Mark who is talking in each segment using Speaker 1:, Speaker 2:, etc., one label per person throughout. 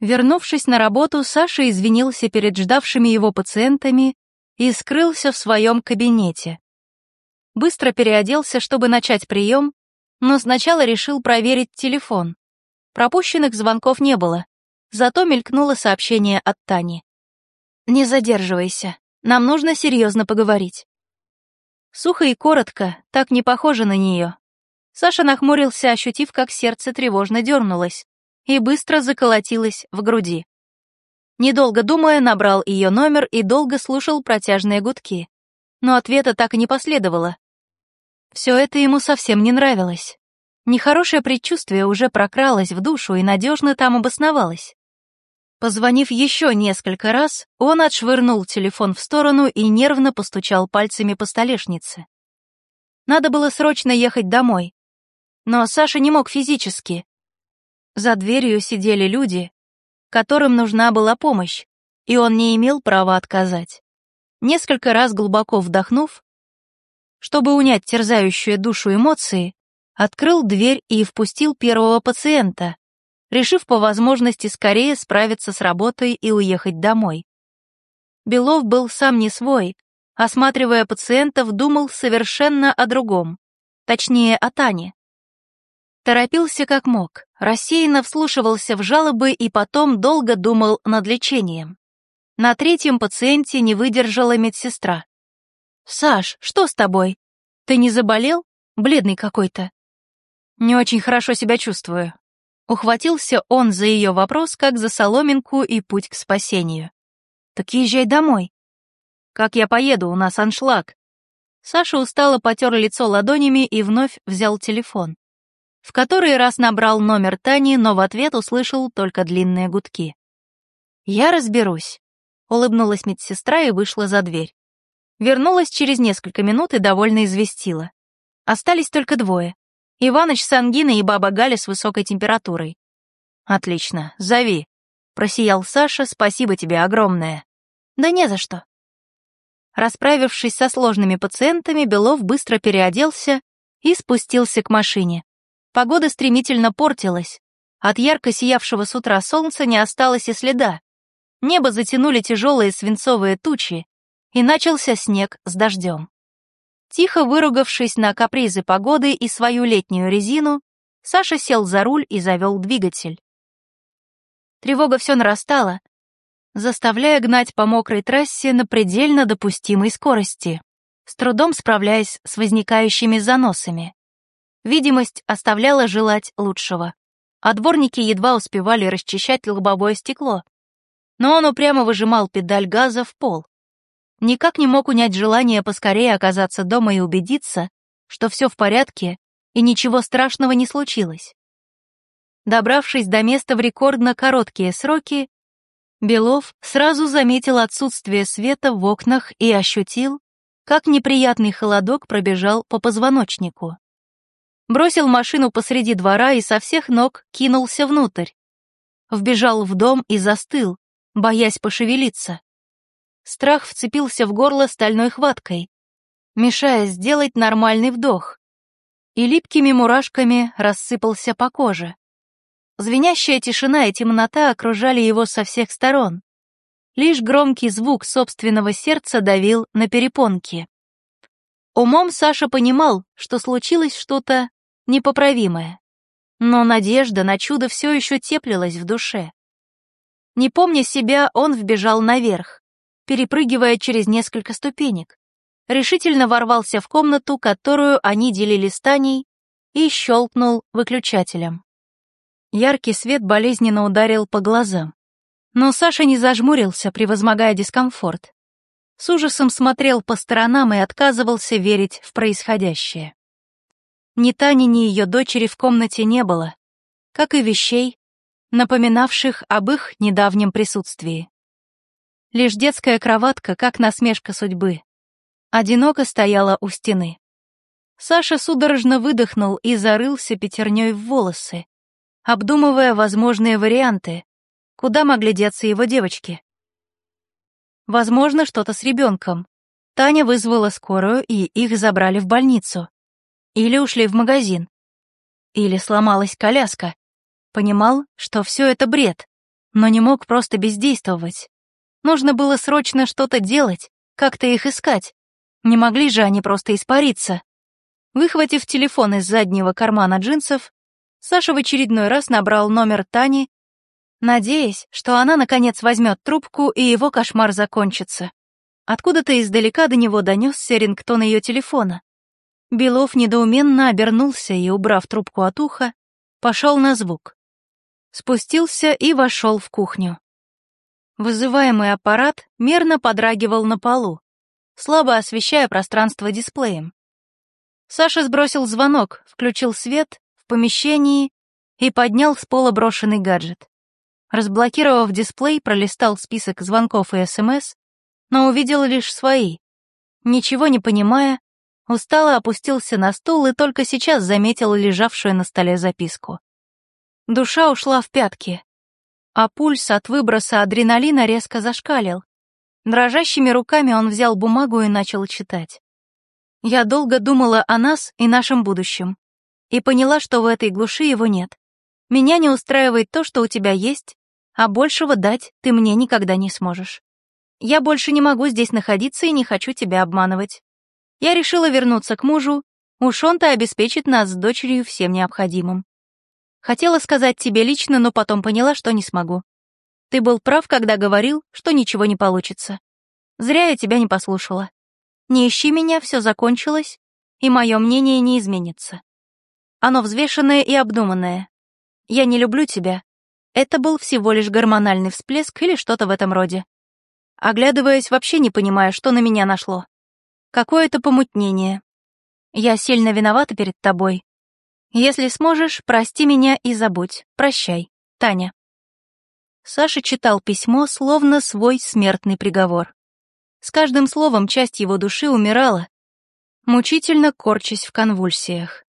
Speaker 1: Вернувшись на работу, Саша извинился перед ждавшими его пациентами и скрылся в своем кабинете. Быстро переоделся, чтобы начать прием, но сначала решил проверить телефон. Пропущенных звонков не было, зато мелькнуло сообщение от Тани. «Не задерживайся, нам нужно серьезно поговорить». Сухо и коротко, так не похоже на нее. Саша нахмурился, ощутив, как сердце тревожно дернулось и быстро заколотилось в груди. Недолго думая, набрал ее номер и долго слушал протяжные гудки. Но ответа так и не последовало. Все это ему совсем не нравилось. Нехорошее предчувствие уже прокралось в душу и надежно там обосновалось. Позвонив еще несколько раз, он отшвырнул телефон в сторону и нервно постучал пальцами по столешнице. Надо было срочно ехать домой. Но Саша не мог физически. За дверью сидели люди, которым нужна была помощь, и он не имел права отказать. Несколько раз глубоко вдохнув, чтобы унять терзающую душу эмоции, открыл дверь и впустил первого пациента, решив по возможности скорее справиться с работой и уехать домой. Белов был сам не свой, осматривая пациентов, думал совершенно о другом, точнее, о Тане. Торопился как мог, рассеянно вслушивался в жалобы и потом долго думал над лечением. На третьем пациенте не выдержала медсестра. «Саш, что с тобой? Ты не заболел? Бледный какой-то». «Не очень хорошо себя чувствую». Ухватился он за ее вопрос, как за соломинку и путь к спасению. «Так езжай домой». «Как я поеду? У нас аншлаг». Саша устало потер лицо ладонями и вновь взял телефон. В который раз набрал номер Тани, но в ответ услышал только длинные гудки. «Я разберусь», — улыбнулась медсестра и вышла за дверь. Вернулась через несколько минут и довольно известила. Остались только двое. Иваныч с ангиной и баба Галя с высокой температурой. «Отлично, зови», — просиял Саша, спасибо тебе огромное. «Да не за что». Расправившись со сложными пациентами, Белов быстро переоделся и спустился к машине. Погода стремительно портилась. От ярко сиявшего с утра солнца не осталось и следа. Небо затянули тяжелые свинцовые тучи, и начался снег с дождем. Тихо выругавшись на капризы погоды и свою летнюю резину, Саша сел за руль и завел двигатель. Тревога все нарастала, заставляя гнать по мокрой трассе на предельно допустимой скорости, с трудом справляясь с возникающими заносами. Видимость оставляла желать лучшего, а дворники едва успевали расчищать лобовое стекло, но он упрямо выжимал педаль газа в пол никак не мог унять желание поскорее оказаться дома и убедиться, что все в порядке и ничего страшного не случилось. Добравшись до места в рекордно короткие сроки, Белов сразу заметил отсутствие света в окнах и ощутил, как неприятный холодок пробежал по позвоночнику. Бросил машину посреди двора и со всех ног кинулся внутрь. Вбежал в дом и застыл, боясь пошевелиться. Страх вцепился в горло стальной хваткой, мешая сделать нормальный вдох, и липкими мурашками рассыпался по коже. Звенящая тишина и темнота окружали его со всех сторон. Лишь громкий звук собственного сердца давил на перепонки. Умом Саша понимал, что случилось что-то непоправимое. Но надежда на чудо все еще теплилась в душе. Не помня себя, он вбежал наверх перепрыгивая через несколько ступенек. Решительно ворвался в комнату, которую они делили с Таней, и щелкнул выключателем. Яркий свет болезненно ударил по глазам. Но Саша не зажмурился, превозмогая дискомфорт. С ужасом смотрел по сторонам и отказывался верить в происходящее. Ни Тани, ни ее дочери в комнате не было, как и вещей, напоминавших об их недавнем присутствии. Лишь детская кроватка, как насмешка судьбы. Одиноко стояла у стены. Саша судорожно выдохнул и зарылся пятерней в волосы, обдумывая возможные варианты, куда могли деться его девочки. Возможно, что-то с ребенком. Таня вызвала скорую, и их забрали в больницу. Или ушли в магазин. Или сломалась коляска. Понимал, что все это бред. но не мог просто бездействовать. Нужно было срочно что-то делать, как-то их искать. Не могли же они просто испариться. Выхватив телефон из заднего кармана джинсов, Саша в очередной раз набрал номер Тани, надеясь, что она наконец возьмет трубку и его кошмар закончится. Откуда-то издалека до него донесся рингтон ее телефона. Белов недоуменно обернулся и, убрав трубку от уха, пошел на звук. Спустился и вошел в кухню. Вызываемый аппарат мерно подрагивал на полу, слабо освещая пространство дисплеем. Саша сбросил звонок, включил свет в помещении и поднял с пола брошенный гаджет. Разблокировав дисплей, пролистал список звонков и СМС, но увидел лишь свои. Ничего не понимая, устало опустился на стул и только сейчас заметил лежавшую на столе записку. Душа ушла в пятки, а пульс от выброса адреналина резко зашкалил. Дрожащими руками он взял бумагу и начал читать. Я долго думала о нас и нашем будущем и поняла, что в этой глуши его нет. Меня не устраивает то, что у тебя есть, а большего дать ты мне никогда не сможешь. Я больше не могу здесь находиться и не хочу тебя обманывать. Я решила вернуться к мужу, уж он-то обеспечит нас с дочерью всем необходимым. Хотела сказать тебе лично, но потом поняла, что не смогу. Ты был прав, когда говорил, что ничего не получится. Зря я тебя не послушала. Не ищи меня, все закончилось, и мое мнение не изменится. Оно взвешенное и обдуманное. Я не люблю тебя. Это был всего лишь гормональный всплеск или что-то в этом роде. Оглядываясь, вообще не понимая, что на меня нашло. Какое-то помутнение. Я сильно виновата перед тобой. Если сможешь, прости меня и забудь. Прощай, Таня. Саша читал письмо, словно свой смертный приговор. С каждым словом часть его души умирала, мучительно корчась в конвульсиях.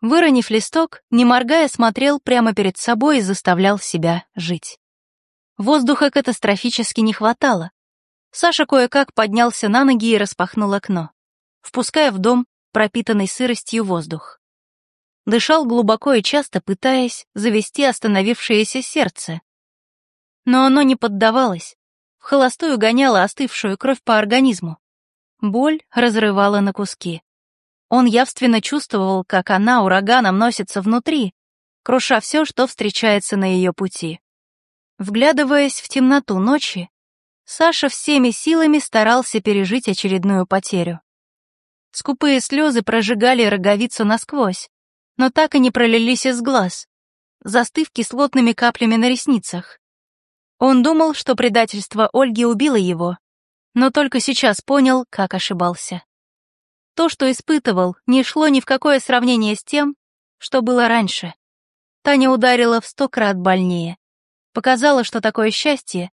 Speaker 1: Выронив листок, не моргая, смотрел прямо перед собой и заставлял себя жить. Воздуха катастрофически не хватало. Саша кое-как поднялся на ноги и распахнул окно, впуская в дом пропитанный сыростью воздух. Дышал глубоко и часто, пытаясь завести остановившееся сердце. Но оно не поддавалось, в холостую гоняло остывшую кровь по организму. Боль разрывала на куски. Он явственно чувствовал, как она ураганом носится внутри, круша все, что встречается на ее пути. Вглядываясь в темноту ночи, Саша всеми силами старался пережить очередную потерю. Скупые слезы прожигали роговицу насквозь, но так и не пролились из глаз, застыв кислотными каплями на ресницах. Он думал, что предательство Ольги убило его, но только сейчас понял, как ошибался. То, что испытывал, не шло ни в какое сравнение с тем, что было раньше. Таня ударила в сто крат больнее показала, что такое счастье,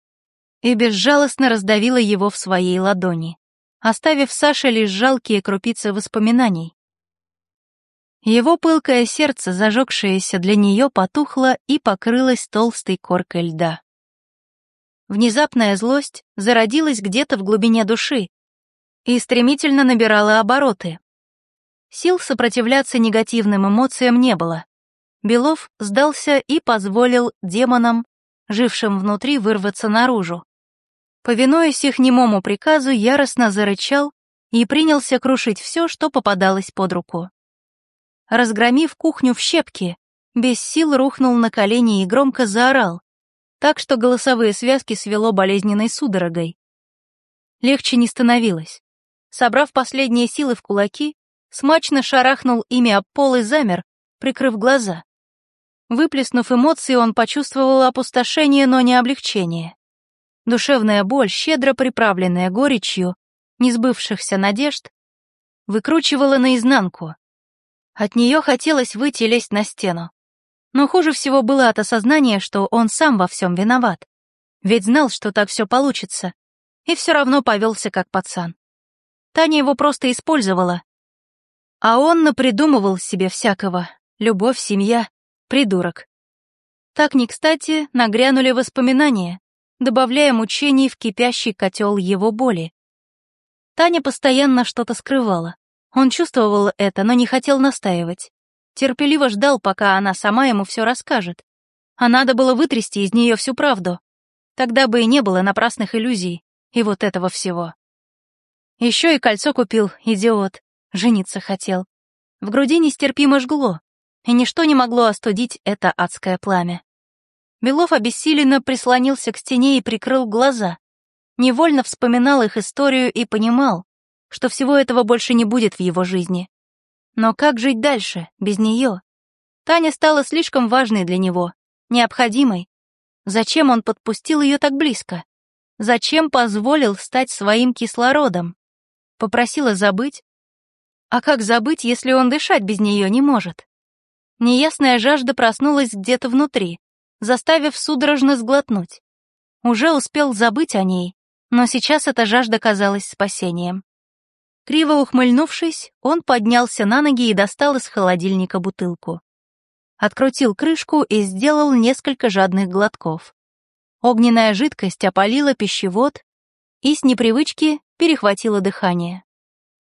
Speaker 1: и безжалостно раздавила его в своей ладони, оставив Саше лишь жалкие крупицы воспоминаний. Его пылкое сердце, зажегшееся для нее, потухло и покрылось толстой коркой льда. Внезапная злость зародилась где-то в глубине души и стремительно набирала обороты. Сил сопротивляться негативным эмоциям не было. Белов сдался и позволил демонам жившим внутри, вырваться наружу. Повинуясь их немому приказу, яростно зарычал и принялся крушить все, что попадалось под руку. Разгромив кухню в щепки, без сил рухнул на колени и громко заорал, так что голосовые связки свело болезненной судорогой. Легче не становилось. Собрав последние силы в кулаки, смачно шарахнул ими об пол и замер, прикрыв глаза. Выплеснув эмоции, он почувствовал опустошение, но не облегчение. Душевная боль, щедро приправленная горечью, несбывшихся надежд, выкручивала наизнанку. От нее хотелось выйти лезть на стену. Но хуже всего было от осознания, что он сам во всем виноват. Ведь знал, что так все получится, и все равно повелся как пацан. Таня его просто использовала. А он напридумывал себе всякого. Любовь, семья. Придурок. Так не кстати нагрянули воспоминания, добавляя мучений в кипящий котел его боли. Таня постоянно что-то скрывала. Он чувствовал это, но не хотел настаивать. Терпеливо ждал, пока она сама ему все расскажет. а надо было вытрясти из нее всю правду. Тогда бы и не было напрасных иллюзий и вот этого всего. Еще и кольцо купил, идиот, жениться хотел. В груди нестерпимо жгло, и ничто не могло остудить это адское пламя. Белов обессиленно прислонился к стене и прикрыл глаза. Невольно вспоминал их историю и понимал, что всего этого больше не будет в его жизни. Но как жить дальше, без нее? Таня стала слишком важной для него, необходимой. Зачем он подпустил ее так близко? Зачем позволил стать своим кислородом? Попросила забыть? А как забыть, если он дышать без нее не может? Неясная жажда проснулась где-то внутри, заставив судорожно сглотнуть. Уже успел забыть о ней, но сейчас эта жажда казалась спасением. Криво ухмыльнувшись, он поднялся на ноги и достал из холодильника бутылку. Открутил крышку и сделал несколько жадных глотков. Огненная жидкость опалила пищевод и с непривычки перехватила дыхание.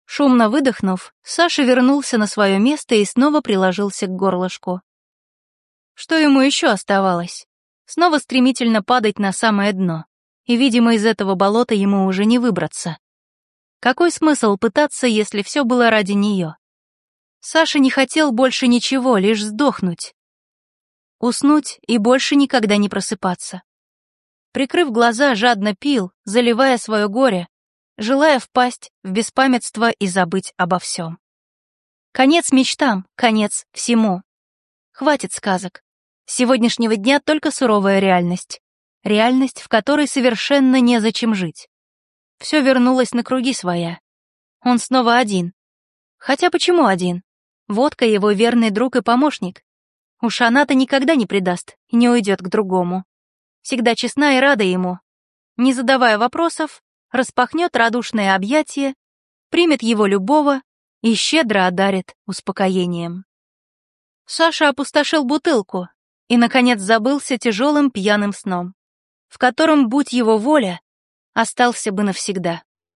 Speaker 1: Шумно выдохнув, Саша вернулся на свое место и снова приложился к горлышку. Что ему еще оставалось? Снова стремительно падать на самое дно, и, видимо, из этого болота ему уже не выбраться. Какой смысл пытаться, если все было ради нее? Саша не хотел больше ничего, лишь сдохнуть. Уснуть и больше никогда не просыпаться. Прикрыв глаза, жадно пил, заливая свое горе, желая впасть в беспамятство и забыть обо всем. Конец мечтам, конец всему. Хватит сказок. Сегодняшнего дня только суровая реальность. Реальность, в которой совершенно незачем жить. Все вернулось на круги своя. Он снова один. Хотя почему один? Водка его верный друг и помощник. Уж она-то никогда не предаст и не уйдет к другому. Всегда честна и рада ему. Не задавая вопросов, распахнет радушное объятие, примет его любого и щедро одарит успокоением. Саша опустошил бутылку и, наконец, забылся тяжелым пьяным сном, в котором, будь его воля, остался бы навсегда.